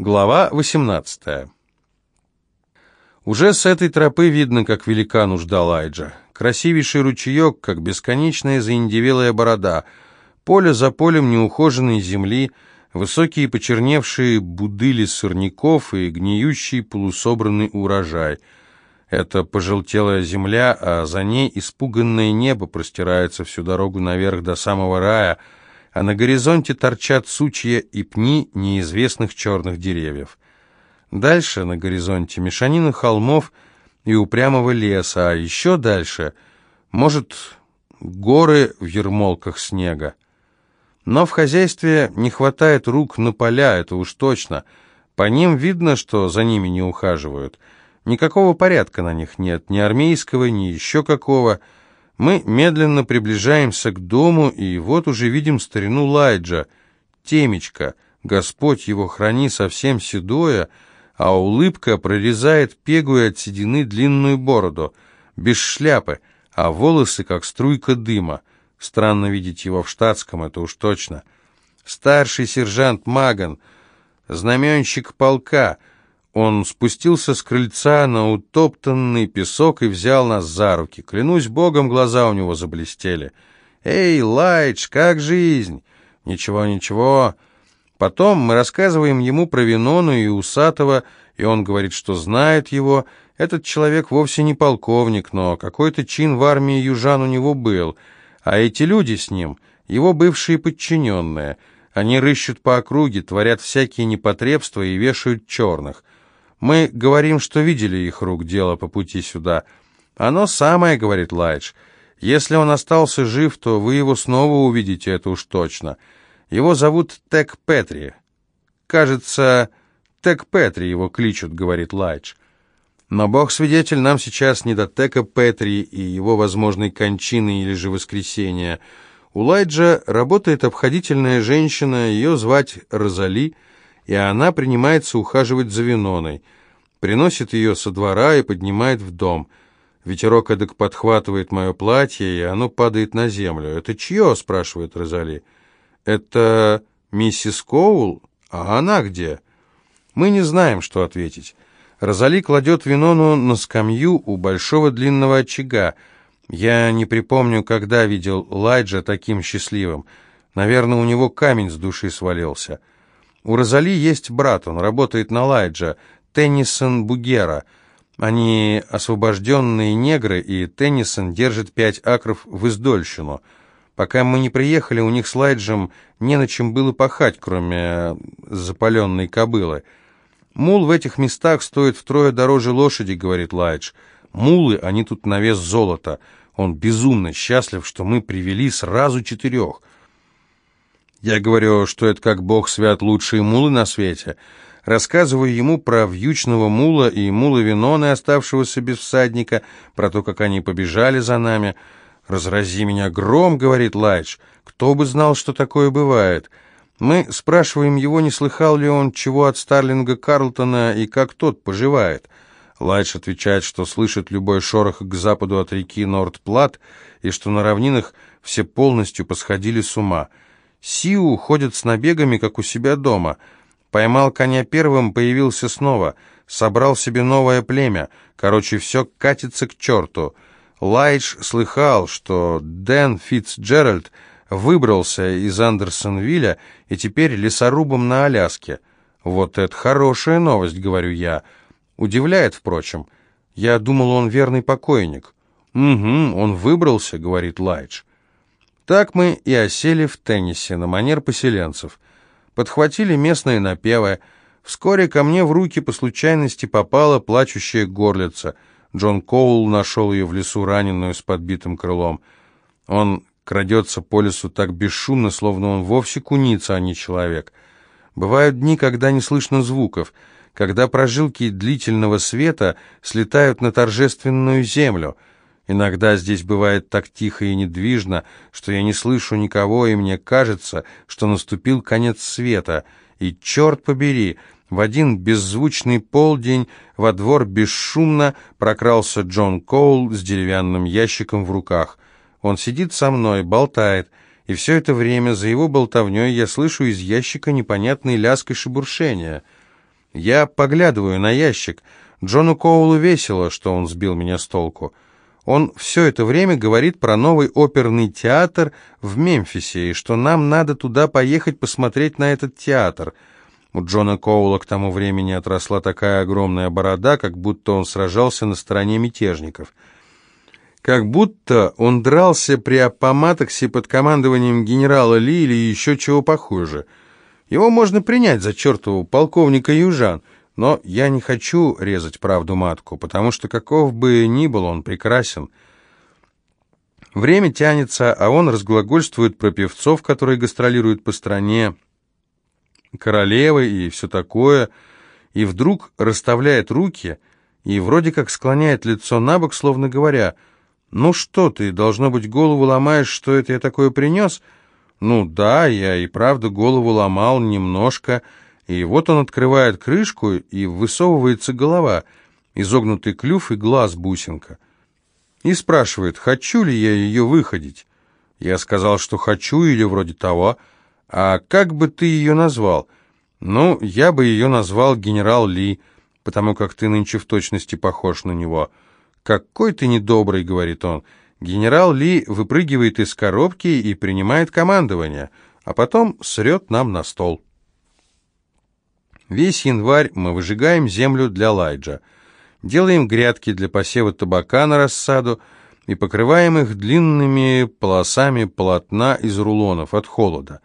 Глава 18 Уже с этой тропы видно, как велика нужда Лайджа. Красивейший ручеек, как бесконечная заиндевелая борода, поле за полем неухоженной земли, высокие почерневшие будыли сорняков и гниющий полусобранный урожай. Это пожелтелая земля, а за ней испуганное небо простирается всю дорогу наверх до самого рая — а на горизонте торчат сучья и пни неизвестных черных деревьев. Дальше на горизонте мешанина холмов и упрямого леса, а еще дальше, может, горы в ермолках снега. Но в хозяйстве не хватает рук на поля, это уж точно. По ним видно, что за ними не ухаживают. Никакого порядка на них нет, ни армейского, ни еще какого. Мы медленно приближаемся к дому, и вот уже видим старину Лайджа, темечко, Господь его храни совсем седое, а улыбка прорезает пегую от седины длинную бороду, без шляпы, а волосы как струйка дыма. Странно видеть его в штатском, это уж точно. Старший сержант Маган, знаменщик полка — он спустился с крыльца на утоптанный песок и взял нас за руки. Клянусь богом, глаза у него заблестели. «Эй, Лайдж, как жизнь?» «Ничего, ничего». Потом мы рассказываем ему про Винону и Усатого, и он говорит, что знает его. Этот человек вовсе не полковник, но какой-то чин в армии южан у него был. А эти люди с ним, его бывшие подчиненные, они рыщут по округе, творят всякие непотребства и вешают черных. Мы говорим, что видели их рук дело по пути сюда. Оно самое, говорит Лайдж. Если он остался жив, то вы его снова увидите, это уж точно. Его зовут Тек Петри. Кажется, Тек Петри его кличут, говорит Лайдж. Но бог-свидетель, нам сейчас не до Тека Петри и его возможной кончины или же воскресения. У Лайджа работает обходительная женщина, ее звать Розали, и она принимается ухаживать за Виноной. Приносит ее со двора и поднимает в дом. Ветерок эдак подхватывает мое платье, и оно падает на землю. «Это чье?» — спрашивает Розали. «Это миссис Коул? А она где?» Мы не знаем, что ответить. Розали кладет Винону на скамью у большого длинного очага. Я не припомню, когда видел Лайджа таким счастливым. Наверное, у него камень с души свалился. У Розали есть брат, он работает на Лайджа, Теннисон Бугера. Они освобожденные негры, и Теннисон держит пять акров в издольщину. Пока мы не приехали, у них с Лайджем не на чем было пахать, кроме запаленной кобылы. Мул в этих местах стоит втрое дороже лошади, говорит Лайдж. Мулы, они тут на вес золота. Он безумно счастлив, что мы привели сразу четырех. Я говорю, что это как бог свят лучшие мулы на свете. Рассказываю ему про вьючного мула и мула Виноны, оставшегося без всадника, про то, как они побежали за нами. «Разрази меня гром», — говорит Лайдж. «Кто бы знал, что такое бывает?» Мы спрашиваем его, не слыхал ли он чего от Старлинга Карлтона и как тот поживает. Лайдж отвечает, что слышит любой шорох к западу от реки Норт-Платт и что на равнинах все полностью посходили с ума — Сиу ходит с набегами, как у себя дома. Поймал коня первым, появился снова. Собрал себе новое племя. Короче, все катится к черту. Лайдж слыхал, что Дэн Фитцджеральд выбрался из Андерсонвилля и теперь лесорубом на Аляске. Вот это хорошая новость, говорю я. Удивляет, впрочем. Я думал, он верный покойник. «Угу, он выбрался», — говорит Лайдж. Так мы и осели в теннисе на манер поселенцев. Подхватили местные напевы. Вскоре ко мне в руки по случайности попала плачущая горлица. Джон Коул нашел ее в лесу раненую с подбитым крылом. Он крадется по лесу так бесшумно, словно он вовсе куница, а не человек. Бывают дни, когда не слышно звуков, когда прожилки длительного света слетают на торжественную землю — Иногда здесь бывает так тихо и недвижно, что я не слышу никого, и мне кажется, что наступил конец света. И, черт побери, в один беззвучный полдень во двор бесшумно прокрался Джон Коул с деревянным ящиком в руках. Он сидит со мной, болтает, и все это время за его болтовней я слышу из ящика непонятный лязг и шебуршение. Я поглядываю на ящик. Джону Коулу весело, что он сбил меня с толку. Он все это время говорит про новый оперный театр в Мемфисе, и что нам надо туда поехать посмотреть на этот театр. У Джона Коула к тому времени отросла такая огромная борода, как будто он сражался на стороне мятежников. Как будто он дрался при Аппоматоксе под командованием генерала Ли или еще чего похуже. Его можно принять за чертову полковника Южан — но я не хочу резать правду матку, потому что каков бы ни был он прекрасен. Время тянется, а он разглагольствует про певцов, которые гастролируют по стране, королевы и все такое, и вдруг расставляет руки и вроде как склоняет лицо на бок, словно говоря, «Ну что ты, должно быть, голову ломаешь, что это я такое принес?» «Ну да, я и правда голову ломал немножко», и вот он открывает крышку, и высовывается голова, изогнутый клюв и глаз бусинка. И спрашивает, хочу ли я ее выходить. Я сказал, что хочу или вроде того. А как бы ты ее назвал? Ну, я бы ее назвал генерал Ли, потому как ты нынче в точности похож на него. Какой ты недобрый, говорит он. Генерал Ли выпрыгивает из коробки и принимает командование, а потом срет нам на стол. Весь январь мы выжигаем землю для лайджа, делаем грядки для посева табака на рассаду и покрываем их длинными полосами полотна из рулонов от холода.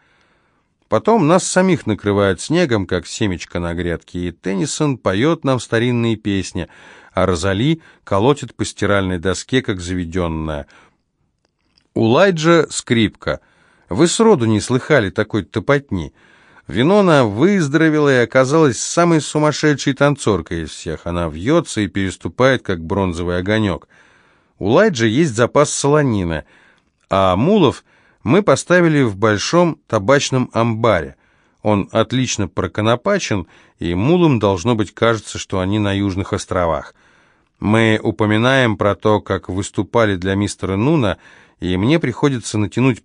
Потом нас самих накрывают снегом, как семечко на грядке, и Теннисон поет нам старинные песни, а Розали колотит по стиральной доске, как заведенная. У Лайджа скрипка. Вы сроду не слыхали такой топотни — Винона выздоровела и оказалась самой сумасшедшей танцоркой из всех. Она вьется и переступает, как бронзовый огонек. У Лайджа есть запас солонина, а мулов мы поставили в большом табачном амбаре. Он отлично проконопачен, и мулам должно быть кажется, что они на Южных островах. Мы упоминаем про то, как выступали для мистера Нуна, и мне приходится натянуть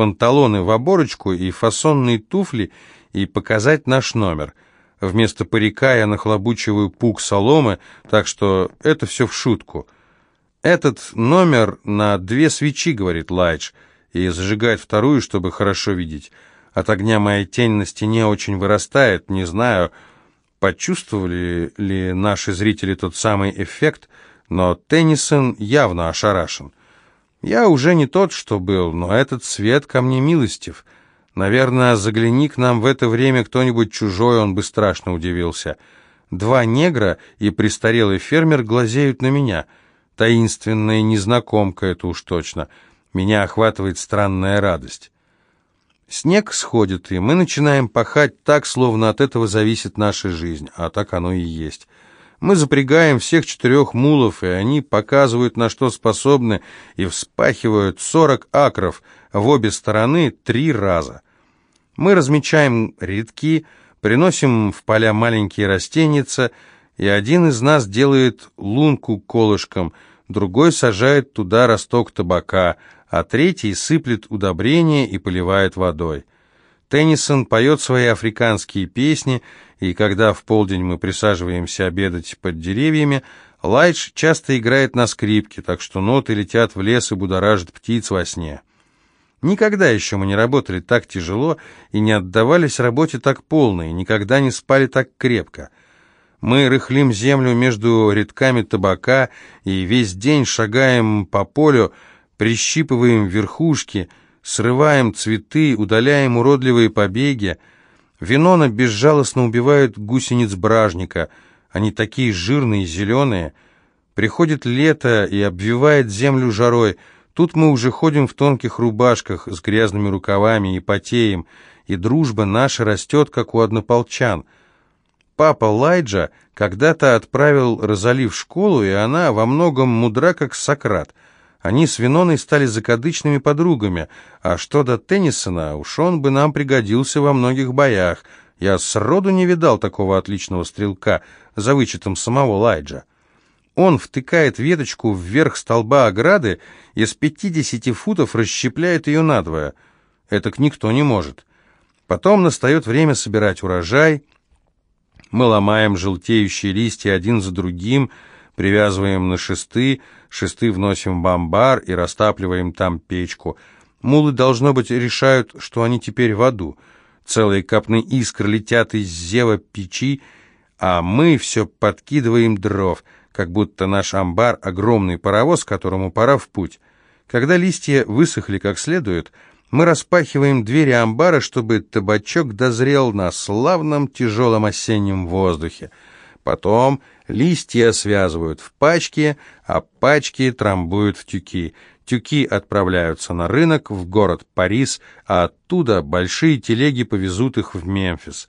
панталоны в оборочку и фасонные туфли и показать наш номер. Вместо парика я нахлобучиваю пук соломы, так что это все в шутку. «Этот номер на две свечи», — говорит Лайдж, и зажигает вторую, чтобы хорошо видеть. От огня моя тень на стене очень вырастает, не знаю, почувствовали ли наши зрители тот самый эффект, но Теннисон явно ошарашен. Я уже не тот, что был, но этот свет ко мне милостив. Наверное, загляни к нам в это время кто-нибудь чужой, он бы страшно удивился. Два негра и престарелый фермер глазеют на меня. Таинственная незнакомка, это уж точно. Меня охватывает странная радость. Снег сходит, и мы начинаем пахать так, словно от этого зависит наша жизнь, а так оно и есть. Мы запрягаем всех четырех мулов, и они показывают, на что способны, и вспахивают сорок акров в обе стороны три раза. Мы размечаем рядки, приносим в поля маленькие растеница, и один из нас делает лунку колышком, другой сажает туда росток табака, а третий сыплет удобрения и поливает водой. Теннисон поет свои африканские песни, и когда в полдень мы присаживаемся обедать под деревьями, Лайдж часто играет на скрипке, так что ноты летят в лес и будоражат птиц во сне. Никогда еще мы не работали так тяжело и не отдавались работе так полно, и никогда не спали так крепко. Мы рыхлим землю между рядками табака и весь день шагаем по полю, прищипываем верхушки — срываем цветы, удаляем уродливые побеги. Винона безжалостно убивает гусениц бражника. Они такие жирные, зеленые. Приходит лето и обвивает землю жарой. Тут мы уже ходим в тонких рубашках с грязными рукавами и потеем, и дружба наша растет, как у однополчан. Папа Лайджа когда-то отправил Розали в школу, и она во многом мудра, как Сократ — они с Виноной стали закадычными подругами, а что до Теннисона, уж он бы нам пригодился во многих боях. Я сроду не видал такого отличного стрелка, за вычетом самого Лайджа. Он втыкает веточку вверх столба ограды и с пятидесяти футов расщепляет ее надвое. Это никто не может. Потом настает время собирать урожай. Мы ломаем желтеющие листья один за другим, привязываем на шесты, шесты вносим в амбар и растапливаем там печку. Мулы, должно быть, решают, что они теперь в аду. Целые капны искр летят из зева печи, а мы все подкидываем дров, как будто наш амбар — огромный паровоз, которому пора в путь. Когда листья высохли как следует, мы распахиваем двери амбара, чтобы табачок дозрел на славном тяжелом осеннем воздухе. Потом листья связывают в пачки, а пачки трамбуют в тюки. Тюки отправляются на рынок, в город Парис, а оттуда большие телеги повезут их в Мемфис.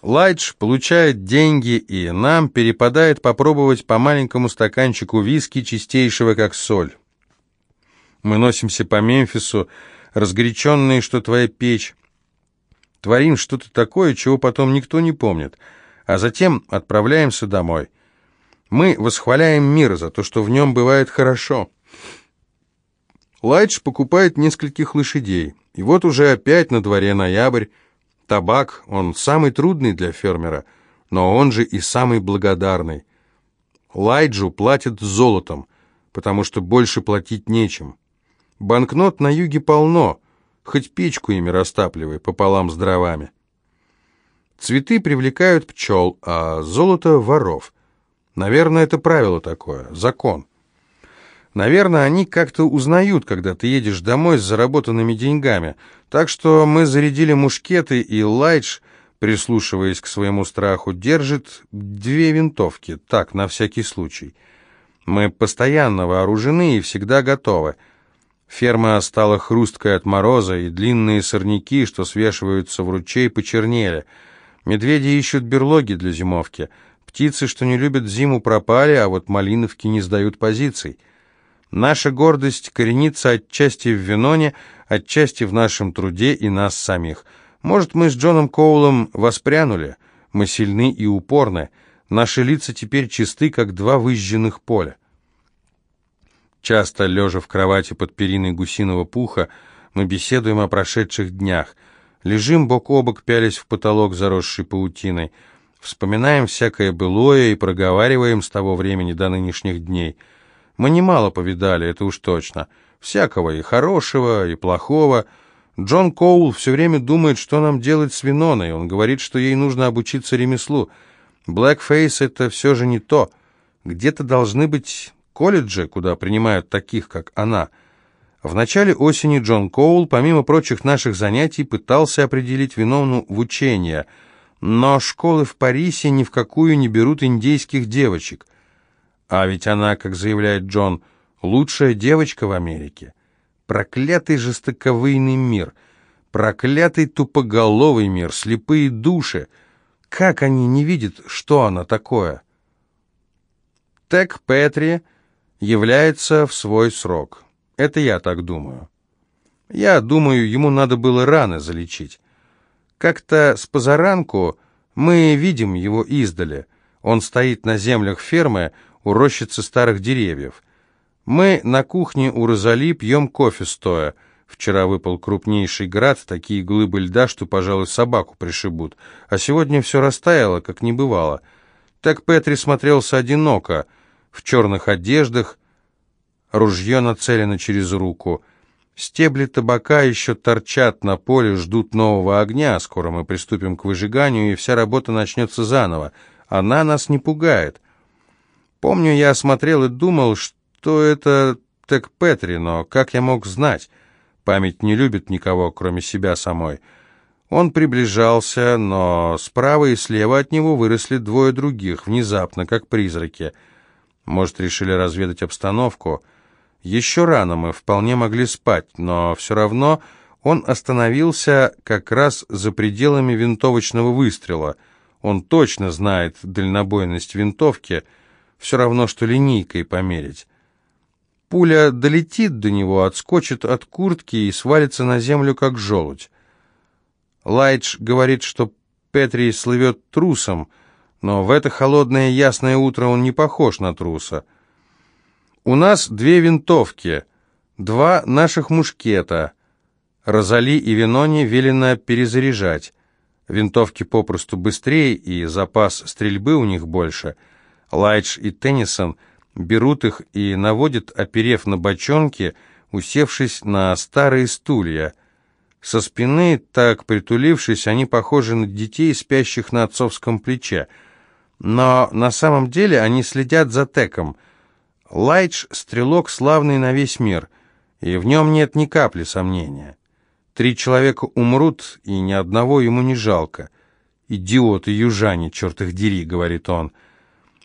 Лайдж получает деньги, и нам перепадает попробовать по маленькому стаканчику виски, чистейшего как соль. Мы носимся по Мемфису, разгоряченные, что твоя печь. Творим что-то такое, чего потом никто не помнит, а затем отправляемся домой. Мы восхваляем мир за то, что в нем бывает хорошо. Лайдж покупает нескольких лошадей, и вот уже опять на дворе ноябрь, Табак, он самый трудный для фермера, но он же и самый благодарный. Лайджу платят золотом, потому что больше платить нечем. Банкнот на юге полно, хоть печку ими растапливай пополам с дровами. Цветы привлекают пчел, а золото — воров. Наверное, это правило такое, закон. Наверное, они как-то узнают, когда ты едешь домой с заработанными деньгами. Так что мы зарядили мушкеты, и Лайдж, прислушиваясь к своему страху, держит две винтовки, так, на всякий случай. Мы постоянно вооружены и всегда готовы. Ферма стала хрусткой от мороза, и длинные сорняки, что свешиваются в ручей, почернели. Медведи ищут берлоги для зимовки. Птицы, что не любят зиму, пропали, а вот малиновки не сдают позиций. Наша гордость коренится отчасти в Виноне, отчасти в нашем труде и нас самих. Может, мы с Джоном Коулом воспрянули, мы сильны и упорны, наши лица теперь чисты, как два выжженных поля. Часто, лежа в кровати под периной гусиного пуха, мы беседуем о прошедших днях, лежим бок о бок, пялясь в потолок, заросший паутиной, вспоминаем всякое былое и проговариваем с того времени до нынешних дней — мы немало повидали, это уж точно. Всякого, и хорошего, и плохого. Джон Коул все время думает, что нам делать с Виноной. Он говорит, что ей нужно обучиться ремеслу. Блэкфейс — это все же не то. Где-то должны быть колледжи, куда принимают таких, как она. В начале осени Джон Коул, помимо прочих наших занятий, пытался определить Винону в учение, но школы в Парисе ни в какую не берут индейских девочек. А ведь она, как заявляет Джон, лучшая девочка в Америке. Проклятый жестоковыйный мир, проклятый тупоголовый мир, слепые души. Как они не видят, что она такое? Тек Петри является в свой срок. Это я так думаю. Я думаю, ему надо было раны залечить. Как-то с позаранку мы видим его издали. Он стоит на землях фермы, у рощицы старых деревьев. Мы на кухне у Розали пьем кофе стоя. Вчера выпал крупнейший град, такие глыбы льда, что, пожалуй, собаку пришибут. А сегодня все растаяло, как не бывало. Так Петри смотрелся одиноко, в черных одеждах, ружье нацелено через руку. Стебли табака еще торчат на поле, ждут нового огня. Скоро мы приступим к выжиганию, и вся работа начнется заново. Она нас не пугает. Помню, я смотрел и думал, что это Тек Петри, но как я мог знать? Память не любит никого, кроме себя самой. Он приближался, но справа и слева от него выросли двое других, внезапно, как призраки. Может, решили разведать обстановку? Еще рано мы вполне могли спать, но все равно он остановился как раз за пределами винтовочного выстрела. Он точно знает дальнобойность винтовки — все равно, что линейкой померить. Пуля долетит до него, отскочит от куртки и свалится на землю, как желудь. Лайдж говорит, что Петри слывет трусом, но в это холодное ясное утро он не похож на труса. У нас две винтовки, два наших мушкета. Розали и Виноне велено перезаряжать. Винтовки попросту быстрее, и запас стрельбы у них больше. Лайдж и Теннисон берут их и наводят, оперев на бочонки, усевшись на старые стулья. Со спины, так притулившись, они похожи на детей, спящих на отцовском плече. Но на самом деле они следят за Теком. Лайдж — стрелок, славный на весь мир, и в нем нет ни капли сомнения. Три человека умрут, и ни одного ему не жалко. «Идиоты-южане, черт их дери», — говорит он.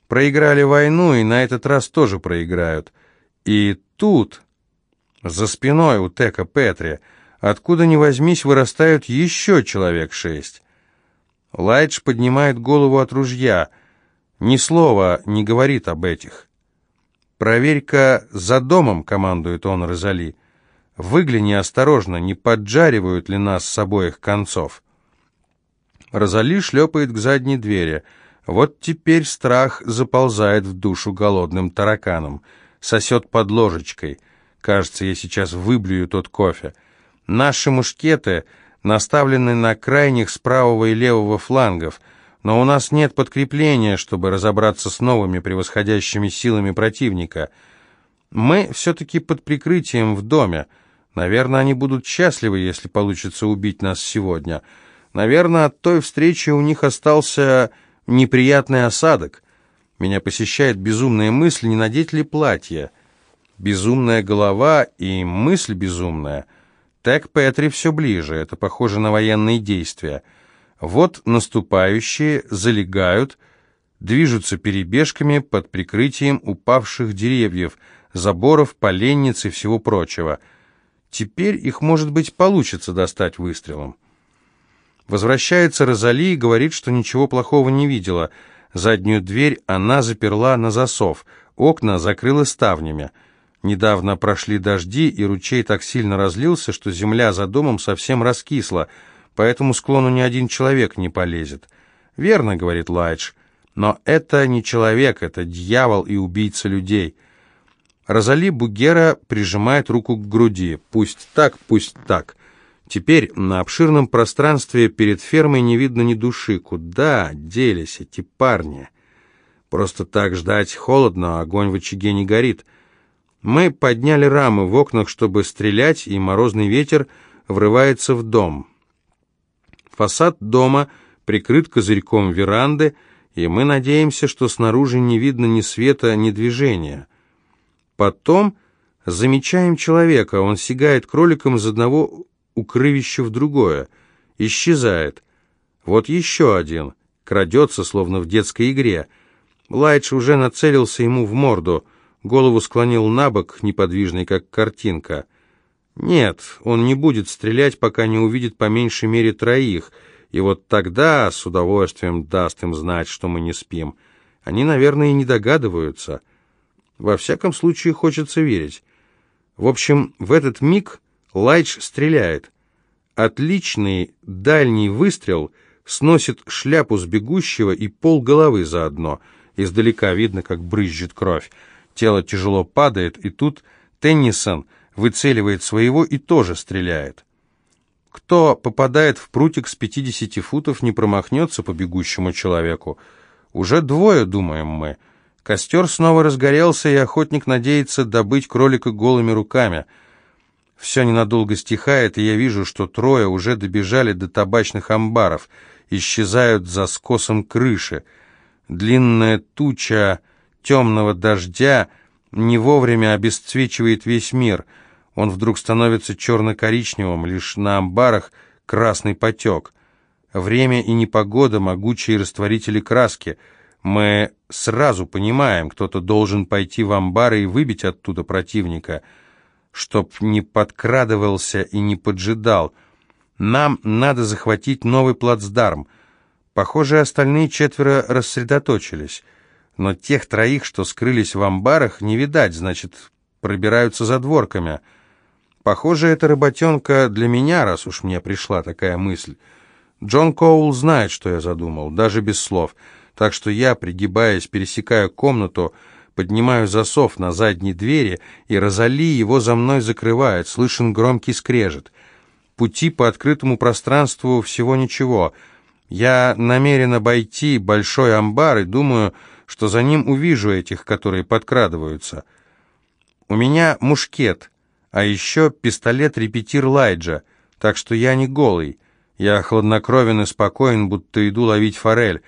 «Проиграли войну, и на этот раз тоже проиграют. И тут, за спиной у Тека Петри, откуда ни возьмись, вырастают еще человек шесть». Лайдж поднимает голову от ружья. Ни слова не говорит об этих. «Проверь-ка за домом», — командует он Розали. Выгляни осторожно, не поджаривают ли нас с обоих концов. Розали шлепает к задней двери. Вот теперь страх заползает в душу голодным тараканом. Сосет под ложечкой. Кажется, я сейчас выблюю тот кофе. Наши мушкеты наставлены на крайних с правого и левого флангов, но у нас нет подкрепления, чтобы разобраться с новыми превосходящими силами противника. Мы все-таки под прикрытием в доме. Наверное, они будут счастливы, если получится убить нас сегодня. Наверное, от той встречи у них остался неприятный осадок. Меня посещает безумная мысль, не надеть ли платье. Безумная голова и мысль безумная. Так Петри все ближе, это похоже на военные действия. Вот наступающие залегают, движутся перебежками под прикрытием упавших деревьев, заборов, поленниц и всего прочего — Теперь их, может быть, получится достать выстрелом. Возвращается Розали и говорит, что ничего плохого не видела. Заднюю дверь она заперла на засов, окна закрыла ставнями. Недавно прошли дожди, и ручей так сильно разлился, что земля за домом совсем раскисла, по этому склону ни один человек не полезет. «Верно», — говорит Лайдж, — «но это не человек, это дьявол и убийца людей». Розали Бугера прижимает руку к груди. Пусть так, пусть так. Теперь на обширном пространстве перед фермой не видно ни души. Куда делись эти парни? Просто так ждать холодно, а огонь в очаге не горит. Мы подняли рамы в окнах, чтобы стрелять, и морозный ветер врывается в дом. Фасад дома прикрыт козырьком веранды, и мы надеемся, что снаружи не видно ни света, ни движения. Потом замечаем человека, он сигает кроликом из одного укрывища в другое, исчезает. Вот еще один, крадется, словно в детской игре. Лайдж уже нацелился ему в морду, голову склонил на бок, неподвижный, как картинка. Нет, он не будет стрелять, пока не увидит по меньшей мере троих, и вот тогда с удовольствием даст им знать, что мы не спим. Они, наверное, и не догадываются — во всяком случае, хочется верить. В общем, в этот миг Лайдж стреляет. Отличный дальний выстрел сносит шляпу с бегущего и пол головы заодно. Издалека видно, как брызжет кровь. Тело тяжело падает, и тут Теннисон выцеливает своего и тоже стреляет. Кто попадает в прутик с 50 футов, не промахнется по бегущему человеку. Уже двое, думаем мы. Костер снова разгорелся, и охотник надеется добыть кролика голыми руками. Все ненадолго стихает, и я вижу, что трое уже добежали до табачных амбаров, исчезают за скосом крыши. Длинная туча темного дождя не вовремя обесцвечивает весь мир. Он вдруг становится черно-коричневым, лишь на амбарах красный потек. Время и непогода — могучие растворители краски — мы сразу понимаем, кто-то должен пойти в амбары и выбить оттуда противника, чтоб не подкрадывался и не поджидал. Нам надо захватить новый плацдарм. Похоже, остальные четверо рассредоточились. Но тех троих, что скрылись в амбарах, не видать, значит, пробираются за дворками. Похоже, это работенка для меня, раз уж мне пришла такая мысль. Джон Коул знает, что я задумал, даже без слов — так что я, пригибаясь, пересекаю комнату, поднимаю засов на задней двери, и Розали его за мной закрывает, слышен громкий скрежет. Пути по открытому пространству всего ничего. Я намерен обойти большой амбар и думаю, что за ним увижу этих, которые подкрадываются. У меня мушкет, а еще пистолет-репетир Лайджа, так что я не голый. Я хладнокровен и спокоен, будто иду ловить форель.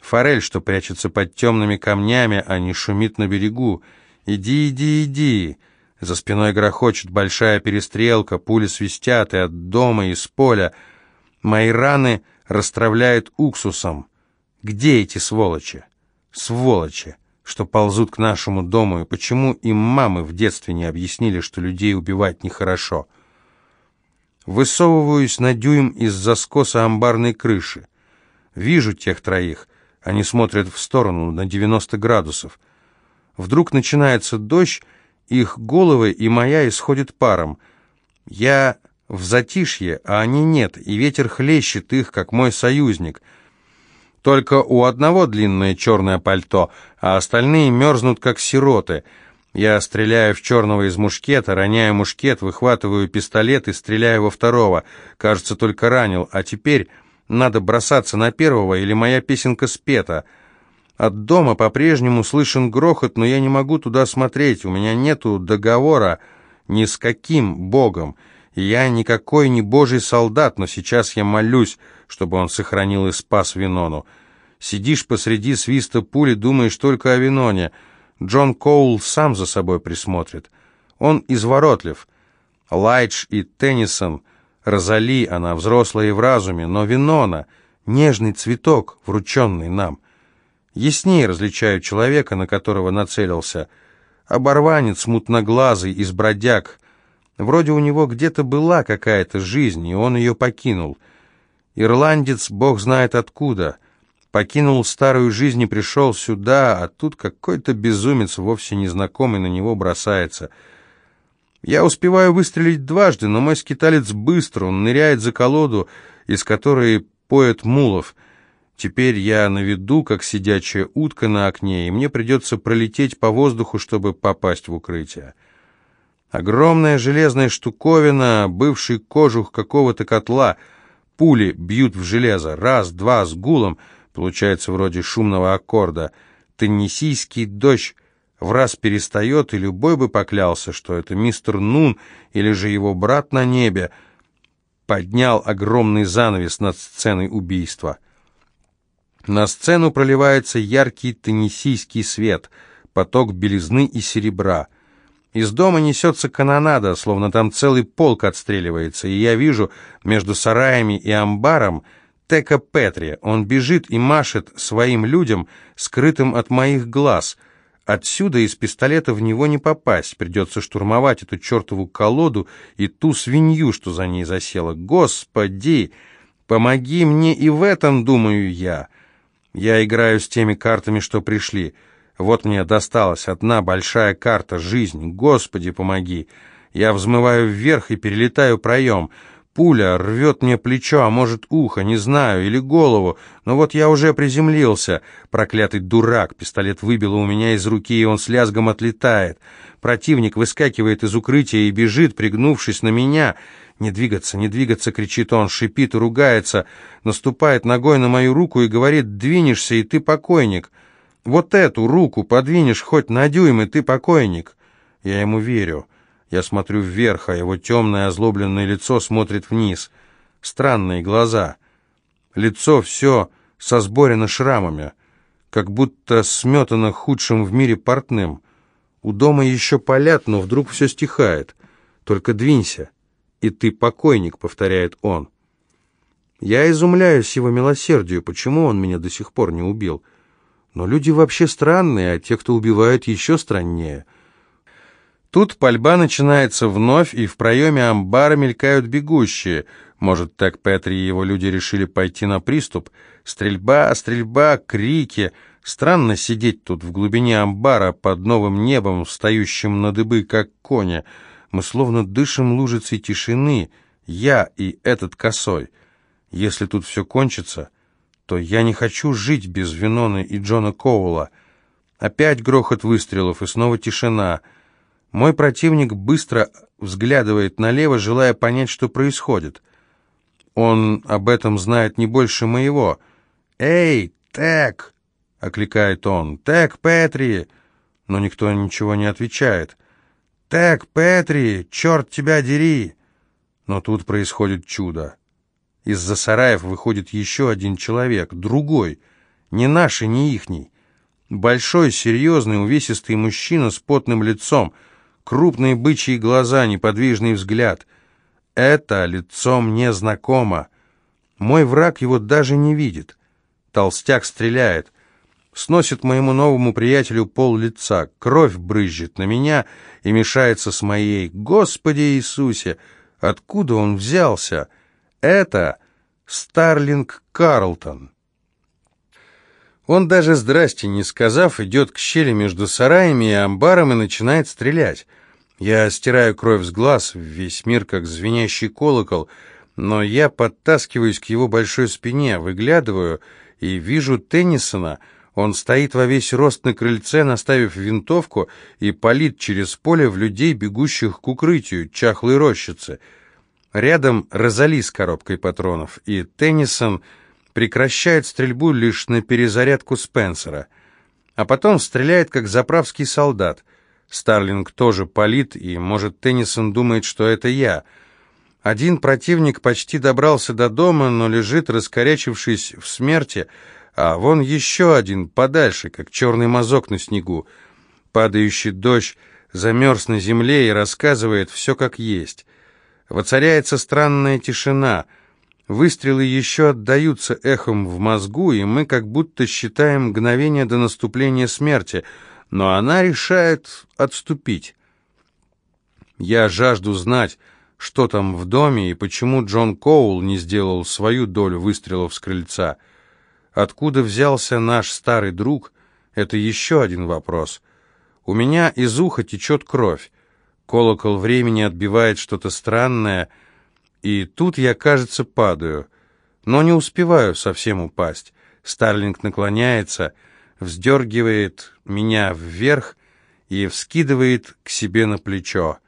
Форель, что прячется под темными камнями, а не шумит на берегу. Иди, иди, иди. За спиной грохочет большая перестрелка, пули свистят и от дома, и с поля. Мои раны расстравляют уксусом. Где эти сволочи? Сволочи, что ползут к нашему дому, и почему им мамы в детстве не объяснили, что людей убивать нехорошо? Высовываюсь на дюйм из-за скоса амбарной крыши. Вижу тех троих. Они смотрят в сторону на 90 градусов. Вдруг начинается дождь, их головы и моя исходят паром. Я в затишье, а они нет, и ветер хлещет их, как мой союзник. Только у одного длинное черное пальто, а остальные мерзнут, как сироты. Я стреляю в черного из мушкета, роняю мушкет, выхватываю пистолет и стреляю во второго. Кажется, только ранил, а теперь надо бросаться на первого, или моя песенка спета — от дома по-прежнему слышен грохот, но я не могу туда смотреть. У меня нету договора ни с каким богом. Я никакой не божий солдат, но сейчас я молюсь, чтобы он сохранил и спас Винону. Сидишь посреди свиста пули, думаешь только о Виноне. Джон Коул сам за собой присмотрит. Он изворотлив. Лайдж и Теннисон, Розали, она взрослая и в разуме, но Винона — нежный цветок, врученный нам — Яснее различаю человека, на которого нацелился. Оборванец, мутноглазый, из бродяг. Вроде у него где-то была какая-то жизнь, и он ее покинул. Ирландец, бог знает откуда. Покинул старую жизнь и пришел сюда, а тут какой-то безумец, вовсе незнакомый, на него бросается. Я успеваю выстрелить дважды, но мой скиталец быстро, он ныряет за колоду, из которой поет мулов — Теперь я на виду, как сидячая утка на окне, и мне придется пролететь по воздуху, чтобы попасть в укрытие. Огромная железная штуковина, бывший кожух какого-то котла, пули бьют в железо, раз, два, с гулом, получается вроде шумного аккорда. Теннисийский дождь в раз перестает, и любой бы поклялся, что это мистер Нун или же его брат на небе поднял огромный занавес над сценой убийства. На сцену проливается яркий теннисийский свет, поток белизны и серебра. Из дома несется канонада, словно там целый полк отстреливается, и я вижу между сараями и амбаром Тека Петри. Он бежит и машет своим людям, скрытым от моих глаз. Отсюда из пистолета в него не попасть, придется штурмовать эту чертову колоду и ту свинью, что за ней засела. Господи, помоги мне и в этом, думаю я». Я играю с теми картами, что пришли. Вот мне досталась одна большая карта — жизнь. Господи, помоги! Я взмываю вверх и перелетаю проем. Пуля рвет мне плечо, а может ухо, не знаю, или голову. Но вот я уже приземлился. Проклятый дурак. Пистолет выбило у меня из руки, и он с лязгом отлетает. Противник выскакивает из укрытия и бежит, пригнувшись на меня. «Не двигаться, не двигаться!» — кричит он, шипит и ругается, наступает ногой на мою руку и говорит «двинешься, и ты покойник». «Вот эту руку подвинешь хоть на дюйм, и ты покойник». Я ему верю. Я смотрю вверх, а его темное озлобленное лицо смотрит вниз. Странные глаза. Лицо все сосборено шрамами, как будто сметано худшим в мире портным. У дома еще палят, но вдруг все стихает. Только двинься и ты покойник», — повторяет он. Я изумляюсь его милосердию, почему он меня до сих пор не убил. Но люди вообще странные, а те, кто убивают, еще страннее. Тут пальба начинается вновь, и в проеме амбара мелькают бегущие. Может, так Петри и его люди решили пойти на приступ? Стрельба, стрельба, крики. Странно сидеть тут в глубине амбара под новым небом, встающим на дыбы, как коня. Мы словно дышим лужицей тишины, я и этот косой. Если тут все кончится, то я не хочу жить без Винона и Джона Коула. Опять грохот выстрелов и снова тишина. Мой противник быстро взглядывает налево, желая понять, что происходит. Он об этом знает не больше моего. «Эй, Тек!» — окликает он. «Тек, Петри!» Но никто ничего не отвечает. «Тек, Петри, черт тебя дери!» Но тут происходит чудо. Из-за сараев выходит еще один человек, другой, не наш и не ихний. Большой, серьезный, увесистый мужчина с потным лицом, крупные бычьи глаза, неподвижный взгляд. Это лицо мне знакомо. Мой враг его даже не видит. Толстяк стреляет. Сносит моему новому приятелю пол лица. Кровь брызжет на меня и мешается с моей. Господи Иисусе! Откуда он взялся? Это Старлинг Карлтон. Он даже «здрасте» не сказав, идет к щели между сараями и амбаром и начинает стрелять. Я стираю кровь с глаз, весь мир как звенящий колокол, но я подтаскиваюсь к его большой спине, выглядываю и вижу Теннисона. Он стоит во весь рост на крыльце, наставив винтовку, и палит через поле в людей, бегущих к укрытию, чахлой рощицы. Рядом Розали с коробкой патронов, и Теннисон прекращает стрельбу лишь на перезарядку Спенсера, а потом стреляет как заправский солдат. Старлинг тоже палит, и, может, Теннисон думает, что это я. Один противник почти добрался до дома, но лежит, раскорячившись в смерти, а вон еще один подальше, как черный мазок на снегу. Падающий дождь замерз на земле и рассказывает все как есть. Воцаряется странная тишина — Выстрелы еще отдаются эхом в мозгу, и мы как будто считаем мгновение до наступления смерти, но она решает отступить. Я жажду знать, что там в доме и почему Джон Коул не сделал свою долю выстрелов с крыльца. Откуда взялся наш старый друг, это еще один вопрос. У меня из уха течет кровь. Колокол времени отбивает что-то странное — и тут я, кажется, падаю, но не успеваю совсем упасть. Старлинг наклоняется, вздергивает меня вверх и вскидывает к себе на плечо.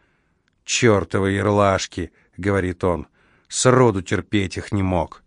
«Чертовы ярлашки!» — говорит он. «Сроду терпеть их не мог».